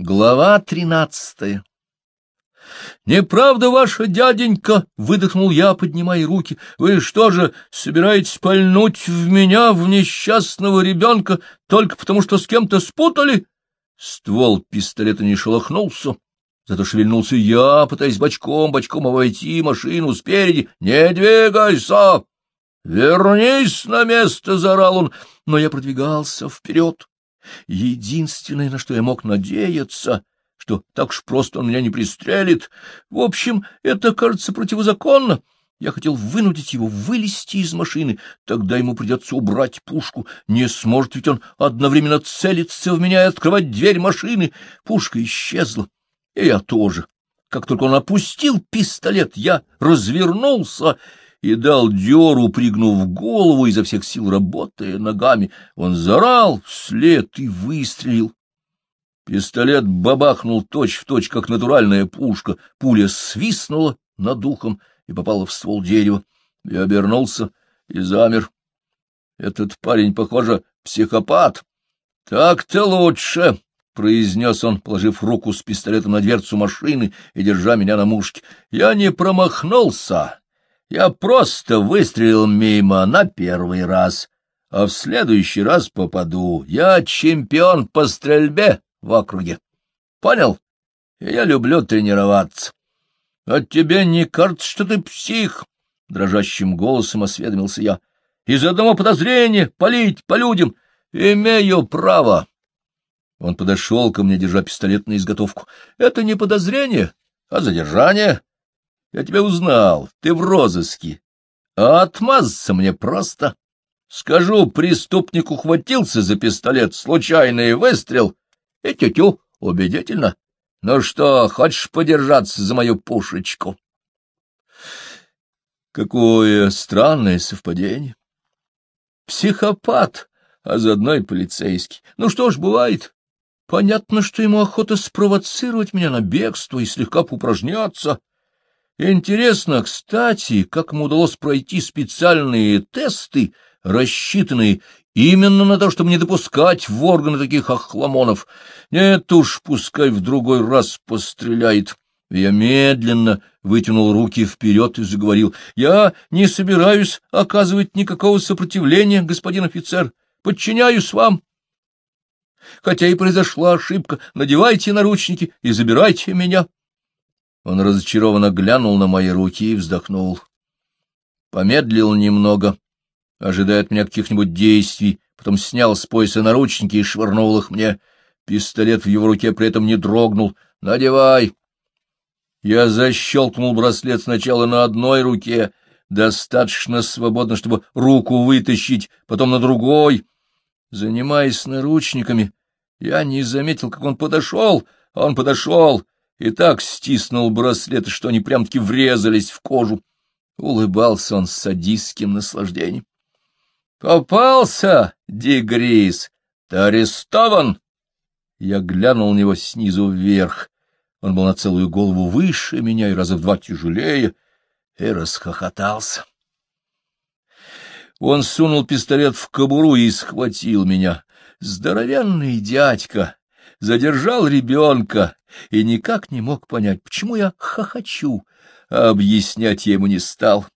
Глава тринадцатая «Неправда ваша, дяденька!» — выдохнул я, поднимая руки. «Вы что же, собираетесь пальнуть в меня, в несчастного ребенка, только потому что с кем-то спутали?» Ствол пистолета не шелохнулся, зато шевельнулся я, пытаясь бочком-бочком обойти машину спереди. «Не двигайся! Вернись на место!» — заорал он, но я продвигался вперед. Единственное, на что я мог надеяться, что так уж просто он меня не пристрелит. В общем, это, кажется, противозаконно. Я хотел вынудить его вылезти из машины, тогда ему придется убрать пушку. Не сможет ведь он одновременно целиться в меня и открывать дверь машины. Пушка исчезла, и я тоже. Как только он опустил пистолет, я развернулся и дал дёру, пригнув голову, изо всех сил работая ногами. Он зарал вслед и выстрелил. Пистолет бабахнул точь-в-точь, точь, как натуральная пушка. Пуля свистнула над ухом и попала в ствол дерева. Я обернулся и замер. Этот парень, похоже, психопат. — Так-то лучше, — произнес он, положив руку с пистолетом на дверцу машины и держа меня на мушке. Я не промахнулся. Я просто выстрелил мимо на первый раз, а в следующий раз попаду. Я чемпион по стрельбе в округе. Понял? Я люблю тренироваться. От а тебе не кажется, что ты псих? Дрожащим голосом осведомился я. Из одного подозрения палить по людям. Имею право. Он подошел ко мне, держа пистолет на изготовку. Это не подозрение, а задержание. Я тебя узнал, ты в розыске. А отмазаться мне просто. Скажу, преступник ухватился за пистолет, случайный выстрел. И тю-тю, убедительно. Ну что, хочешь подержаться за мою пушечку? Какое странное совпадение. Психопат, а заодно и полицейский. Ну что ж, бывает. Понятно, что ему охота спровоцировать меня на бегство и слегка поупражняться. Интересно, кстати, как ему удалось пройти специальные тесты, рассчитанные именно на то, чтобы не допускать в органы таких охламонов. Нет уж, пускай в другой раз постреляет. Я медленно вытянул руки вперед и заговорил. — Я не собираюсь оказывать никакого сопротивления, господин офицер. Подчиняюсь вам. Хотя и произошла ошибка, надевайте наручники и забирайте меня. Он разочарованно глянул на мои руки и вздохнул. Помедлил немного, ожидая от меня каких-нибудь действий, потом снял с пояса наручники и швырнул их мне. Пистолет в его руке при этом не дрогнул. «Надевай!» Я защелкнул браслет сначала на одной руке, достаточно свободно, чтобы руку вытащить, потом на другой. Занимаясь наручниками, я не заметил, как он подошел, он подошел и так стиснул браслеты, что они прям-таки врезались в кожу. Улыбался он с садистским наслаждением. — Попался, Дигрис! Ты арестован! Я глянул на него снизу вверх. Он был на целую голову выше меня и раза в два тяжелее, и расхохотался. Он сунул пистолет в кобуру и схватил меня. Здоровенный дядька, задержал ребенка и никак не мог понять, почему я хохочу, а объяснять ему не стал.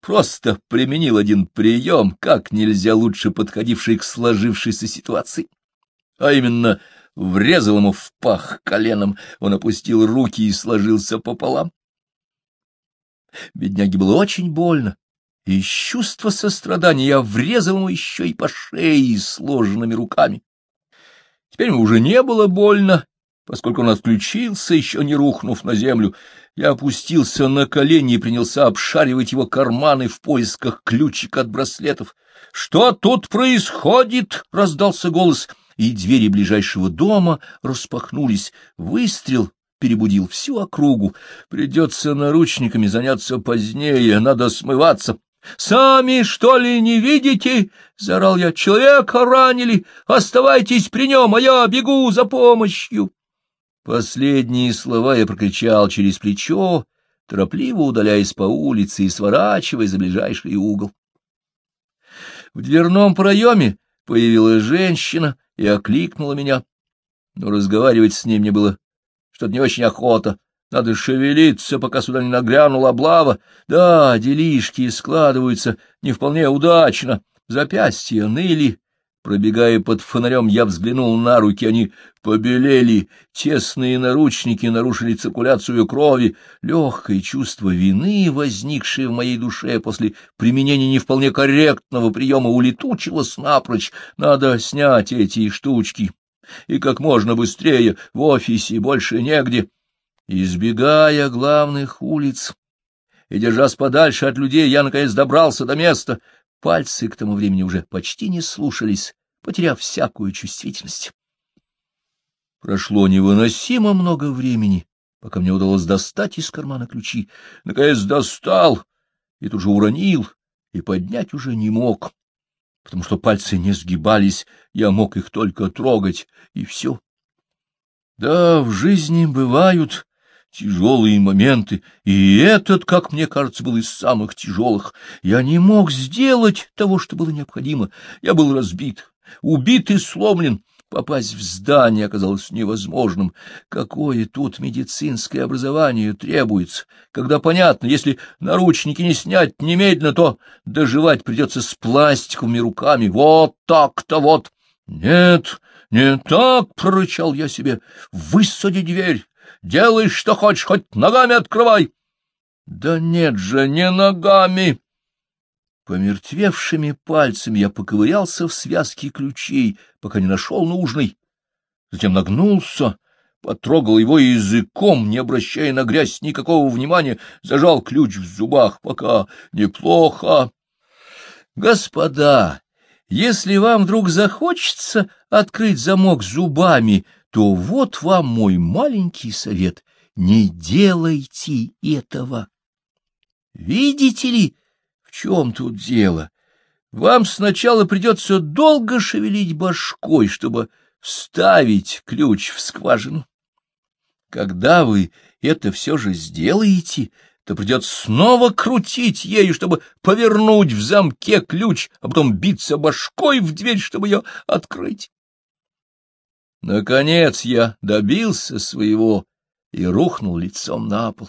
Просто применил один прием, как нельзя лучше подходивший к сложившейся ситуации. А именно, врезал ему в пах коленом, он опустил руки и сложился пополам. Бедняге было очень больно, и из чувства сострадания я врезал ему еще и по шее сложенными руками. Теперь ему уже не было больно, поскольку он отключился, еще не рухнув на землю. Я опустился на колени и принялся обшаривать его карманы в поисках ключика от браслетов. — Что тут происходит? — раздался голос, и двери ближайшего дома распахнулись. Выстрел перебудил всю округу. Придется наручниками заняться позднее, надо смываться. — Сами, что ли, не видите? — заорал я. — Человека ранили. Оставайтесь при нем, а я бегу за помощью. Последние слова я прокричал через плечо, торопливо удаляясь по улице и сворачивая за ближайший угол. В дверном проеме появилась женщина и окликнула меня. но разговаривать с ним мне было что-то не очень охота. Надо шевелиться, пока сюда не нагрянула облава. Да, делишки складываются не вполне удачно. Запястья ныли. Пробегая под фонарем, я взглянул на руки, они побелели, тесные наручники нарушили циркуляцию крови, легкое чувство вины, возникшее в моей душе после применения не вполне корректного приема, улетучилось напрочь. Надо снять эти штучки, и как можно быстрее, в офисе больше негде. Избегая главных улиц и держась подальше от людей, я, наконец, добрался до места. Пальцы к тому времени уже почти не слушались, потеряв всякую чувствительность. Прошло невыносимо много времени, пока мне удалось достать из кармана ключи. Наконец достал и тут же уронил, и поднять уже не мог потому что пальцы не сгибались, я мог их только трогать, и все. Да, в жизни бывают тяжелые моменты, и этот, как мне кажется, был из самых тяжелых. Я не мог сделать того, что было необходимо. Я был разбит, убит и сломлен. Попасть в здание оказалось невозможным. Какое тут медицинское образование требуется, когда понятно, если наручники не снять немедленно, то доживать придется с пластиковыми руками. Вот так-то вот. Нет, не так, — прорычал я себе, — высади дверь, делай, что хочешь, хоть ногами открывай. Да нет же, не ногами. Помертвевшими пальцами я поковырялся в связке ключей, пока не нашел нужный. Затем нагнулся, потрогал его языком, не обращая на грязь никакого внимания, зажал ключ в зубах, пока неплохо. Господа, если вам вдруг захочется открыть замок зубами, то вот вам мой маленький совет — не делайте этого. Видите ли, чем тут дело? Вам сначала придется долго шевелить башкой, чтобы вставить ключ в скважину. Когда вы это все же сделаете, то придется снова крутить ею, чтобы повернуть в замке ключ, а потом биться башкой в дверь, чтобы ее открыть. Наконец я добился своего и рухнул лицом на пол.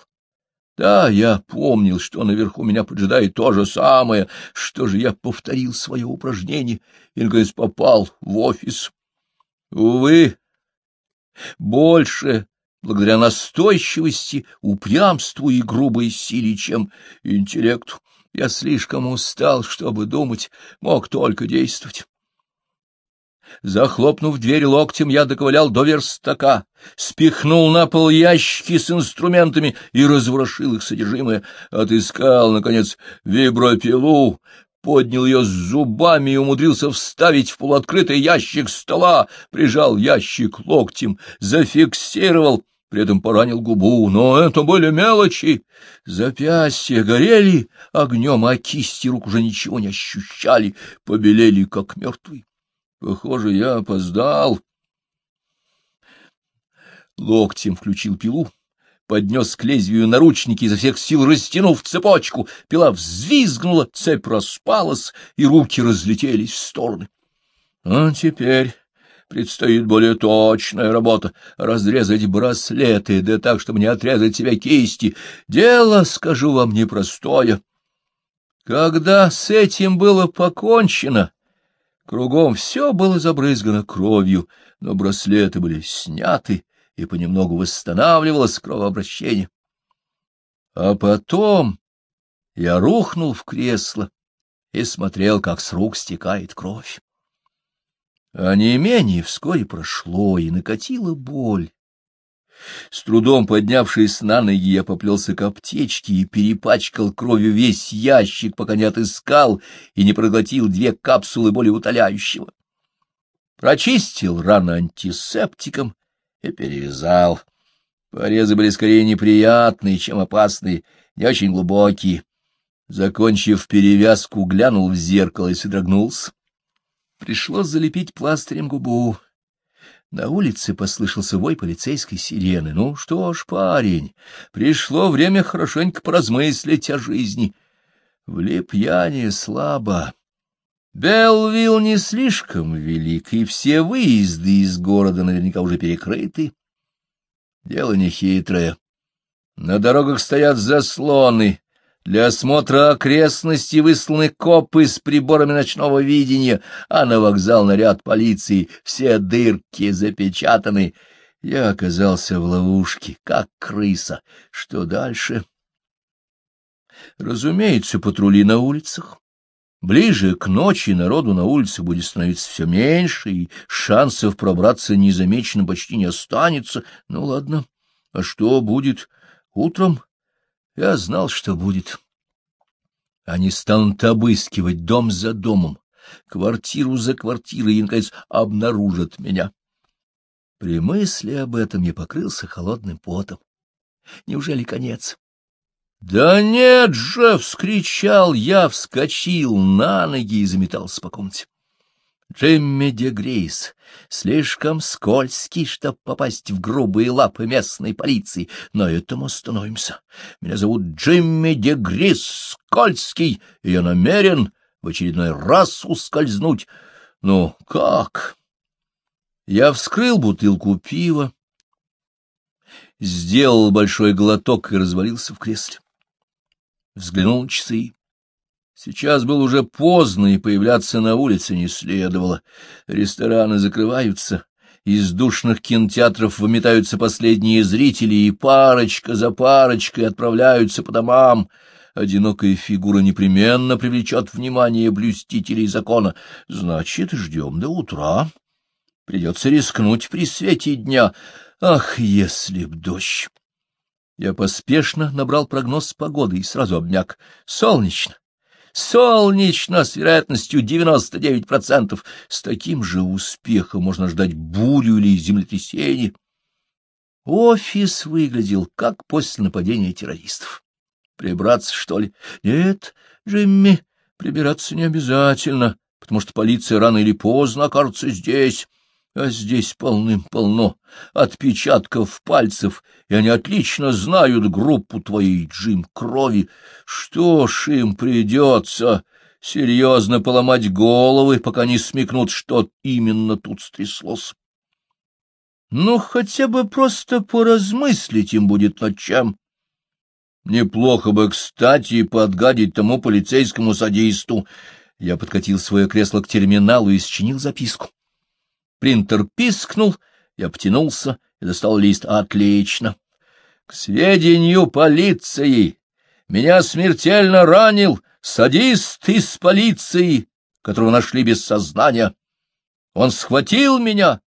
Да, я помнил, что наверху меня поджидает то же самое. Что же я повторил свое упражнение и, наконец, попал в офис? Увы, больше благодаря настойчивости, упрямству и грубой силе, чем интеллекту. Я слишком устал, чтобы думать, мог только действовать. Захлопнув дверь локтем, я доковылял до верстака, спихнул на пол ящики с инструментами и разворошил их содержимое. Отыскал, наконец, вибропилу, поднял ее с зубами и умудрился вставить в полуоткрытый ящик стола, прижал ящик локтем, зафиксировал, при этом поранил губу. Но это были мелочи. Запястья горели огнем, а кисти рук уже ничего не ощущали, побелели, как мертвые. Похоже, я опоздал. Локтем включил пилу, поднес к лезвию наручники, изо всех сил растянув цепочку. Пила взвизгнула, цепь распалась, и руки разлетелись в стороны. А теперь предстоит более точная работа — разрезать браслеты, да так, чтобы не отрезать себе кисти. Дело, скажу вам, непростое. Когда с этим было покончено, Кругом все было забрызгано кровью, но браслеты были сняты, и понемногу восстанавливалось кровообращение. А потом я рухнул в кресло и смотрел, как с рук стекает кровь. А не менее вскоре прошло, и накатила боль. С трудом поднявшись на ноги, я поплелся к аптечке и перепачкал кровью весь ящик, пока не отыскал и не проглотил две капсулы более утоляющего. Прочистил рану антисептиком и перевязал. Порезы были скорее неприятные, чем опасные, не очень глубокие. Закончив перевязку, глянул в зеркало и содрогнулся. Пришлось залепить пластырем губу. На улице послышался вой полицейской сирены. Ну что ж, парень, пришло время хорошенько поразмыслить о жизни. Влип я не слабо. Белвилл не слишком велик, и все выезды из города наверняка уже перекрыты. Дело нехитрое. На дорогах стоят заслоны. Для осмотра окрестностей высланы копы с приборами ночного видения, а на вокзал наряд полиции все дырки запечатаны. Я оказался в ловушке, как крыса. Что дальше? Разумеется, патрули на улицах. Ближе к ночи народу на улице будет становиться все меньше, и шансов пробраться незамеченным почти не останется. Ну, ладно. А что будет утром? Я знал, что будет. Они станут обыскивать дом за домом, квартиру за квартирой и, наконец, обнаружат меня. При мысли об этом я покрылся холодным потом. Неужели конец? «Да нет же!» — вскричал я, вскочил на ноги и заметался по комнате. Джимми де Грейс, слишком скользкий, чтоб попасть в грубые лапы местной полиции. На этом остановимся. Меня зовут Джимми де Грейс, скользкий, и я намерен в очередной раз ускользнуть. Ну, как? Я вскрыл бутылку пива, сделал большой глоток и развалился в кресле взглянул на часы. Сейчас было уже поздно, и появляться на улице не следовало. Рестораны закрываются, из душных кинотеатров выметаются последние зрители, и парочка за парочкой отправляются по домам. Одинокая фигура непременно привлечет внимание блюстителей закона. Значит, ждем до утра. Придется рискнуть при свете дня. Ах, если б дождь! Я поспешно набрал прогноз погоды и сразу обмяк. Солнечно. Солнечно с вероятностью 99%. С таким же успехом можно ждать бурю или землетрясение. Офис выглядел как после нападения террористов. Прибраться, что ли? Нет, Джимми, прибираться не обязательно, потому что полиция рано или поздно окажется здесь а здесь полным-полно отпечатков пальцев, и они отлично знают группу твоей, Джим, крови. Что ж им придется серьезно поломать головы, пока не смекнут, что именно тут стряслось? Ну, хотя бы просто поразмыслить им будет над чем. Неплохо бы, кстати, подгадить тому полицейскому садисту. Я подкатил свое кресло к терминалу и счинил записку. Принтер пискнул, я потянулся и достал лист. Отлично. К сведению полиции. Меня смертельно ранил садист из полиции, которого нашли без сознания. Он схватил меня,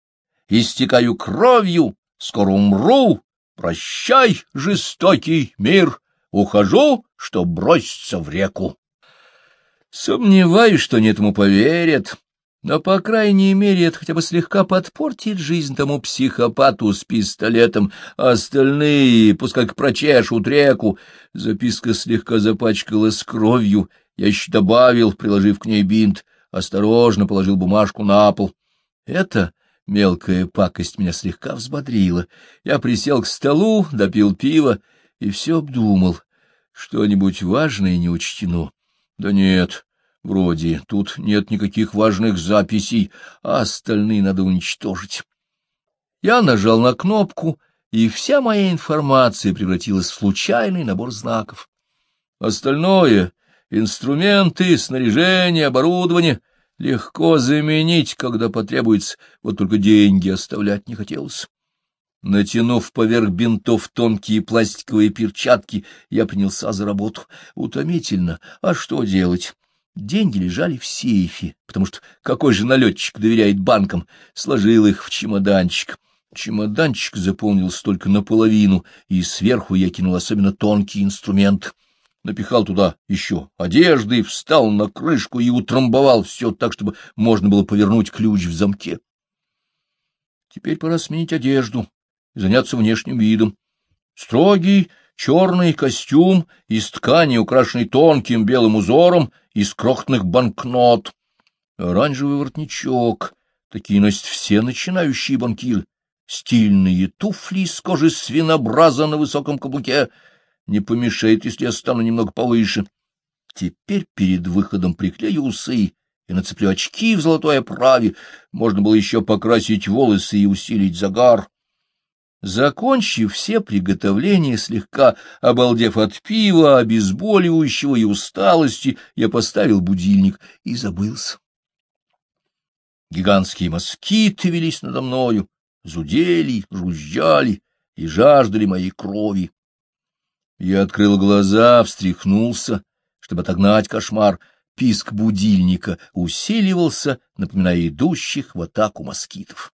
истекаю кровью, скоро умру. Прощай, жестокий мир, ухожу, чтоб броситься в реку. Сомневаюсь, что они этому поверят. Но, по крайней мере, это хотя бы слегка подпортит жизнь тому психопату с пистолетом, а остальные пускай прочешут реку. Записка слегка запачкалась кровью, я еще добавил, приложив к ней бинт, осторожно положил бумажку на пол. Это мелкая пакость меня слегка взбодрила. Я присел к столу, допил пиво и все обдумал. Что-нибудь важное не учтено? Да нет, Вроде тут нет никаких важных записей, а остальные надо уничтожить. Я нажал на кнопку, и вся моя информация превратилась в случайный набор знаков. Остальное — инструменты, снаряжение, оборудование — легко заменить, когда потребуется, вот только деньги оставлять не хотелось. Натянув поверх бинтов тонкие пластиковые перчатки, я принялся за работу. Утомительно, а что делать? Деньги лежали в сейфе, потому что какой же налетчик доверяет банкам, сложил их в чемоданчик. Чемоданчик заполнился только наполовину, и сверху я кинул особенно тонкий инструмент. Напихал туда еще одежды, встал на крышку и утрамбовал все так, чтобы можно было повернуть ключ в замке. Теперь пора сменить одежду и заняться внешним видом. Строгий черный костюм из ткани, украшенный тонким белым узором, из крохотных банкнот, оранжевый воротничок, такие носят все начинающие банкиры, стильные туфли из кожи свинобраза на высоком каблуке, не помешает, если я стану немного повыше. Теперь перед выходом приклею усы и нацеплю очки в золотой оправе. Можно было еще покрасить волосы и усилить загар. Закончив все приготовления, слегка обалдев от пива, обезболивающего и усталости, я поставил будильник и забылся. Гигантские москиты велись надо мною, зудели, жужжали и жаждали моей крови. Я открыл глаза, встряхнулся, чтобы отогнать кошмар. Писк будильника усиливался, напоминая идущих в атаку москитов.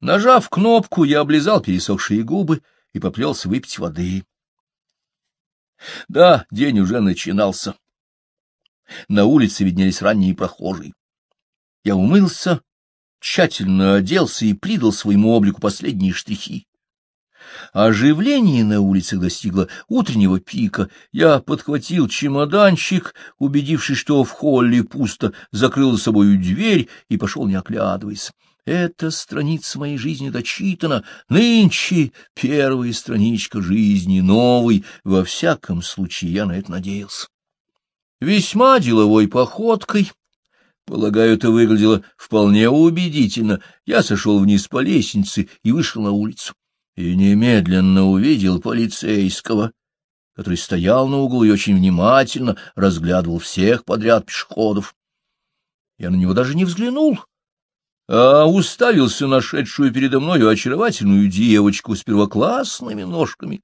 Нажав кнопку, я облизал пересохшие губы и поплелся выпить воды. Да, день уже начинался. На улице виднелись ранние прохожие. Я умылся, тщательно оделся и придал своему облику последние штрихи. Оживление на улицах достигло утреннего пика. Я подхватил чемоданчик, убедившись, что в холле пусто, закрыл за собою дверь и пошел, не оглядываясь. Эта страница моей жизни дочитана. Нынче первая страничка жизни новой. Во всяком случае, я на это надеялся. Весьма деловой походкой, полагаю, это выглядело вполне убедительно, я сошел вниз по лестнице и вышел на улицу. И немедленно увидел полицейского, который стоял на углу и очень внимательно разглядывал всех подряд пешеходов. Я на него даже не взглянул а уставился нашедшую передо мною очаровательную девочку с первоклассными ножками.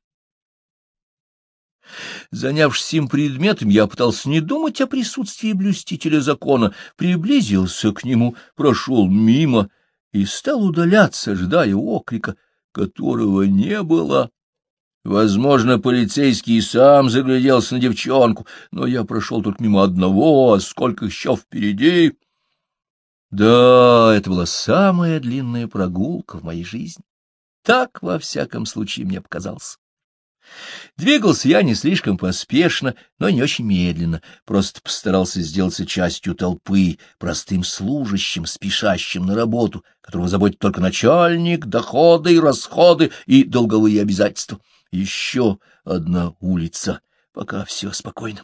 Занявшись им предметом, я пытался не думать о присутствии блюстителя закона, приблизился к нему, прошел мимо и стал удаляться, ожидая окрика, которого не было. Возможно, полицейский сам загляделся на девчонку, но я прошел только мимо одного, а сколько еще впереди... Да, это была самая длинная прогулка в моей жизни. Так, во всяком случае, мне показалось. Двигался я не слишком поспешно, но не очень медленно, просто постарался сделаться частью толпы, простым служащим, спешащим на работу, которого заботит только начальник, доходы и расходы и долговые обязательства. Еще одна улица, пока все спокойно.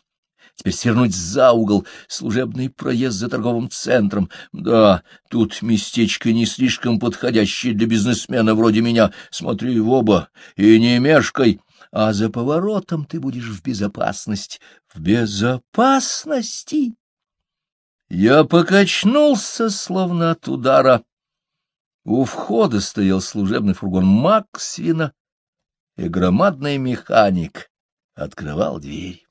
Теперь свернуть за угол, служебный проезд за торговым центром. Да, тут местечко не слишком подходящее для бизнесмена вроде меня. Смотри в оба и не мешкай. А за поворотом ты будешь в безопасности. В безопасности? Я покачнулся, словно от удара. У входа стоял служебный фургон Максвина, и громадный механик открывал дверь.